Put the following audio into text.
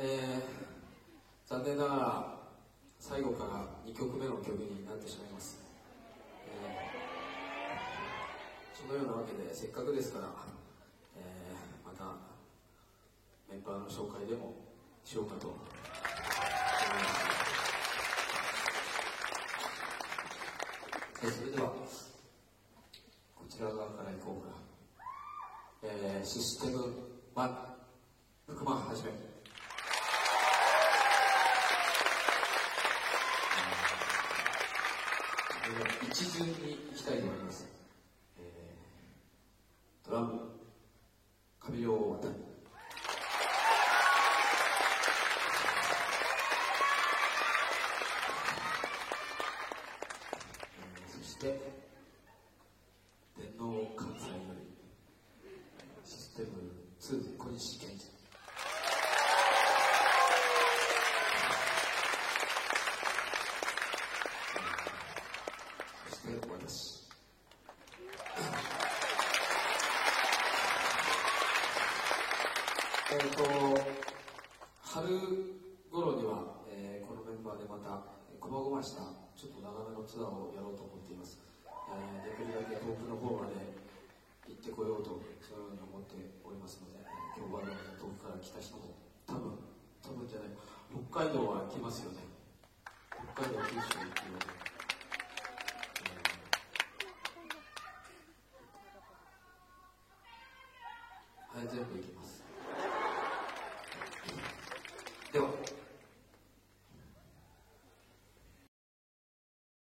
えー、残念ながら最後から2曲目の曲になってしまいます、えー、そのようなわけでせっかくですから、えー、またメンバーの紹介でもしようかと思います。それではこちら側から行こうか、えー、システム1福間はじめ。一巡に行きたいと思います、えー、ドラム上両渡りそして電脳関西より。システム2小西健二。えーと、春頃には、えー、このメンバーでまたこまごましたちょっと長めのツアーをやろうと思っています、えー、できるだけ遠くの方まで行ってこようとそのように思っておりますので今日は遠くから来た人も多分多分じゃない北海道は来ますよね。北海道九州行くよねはい、全部行きます。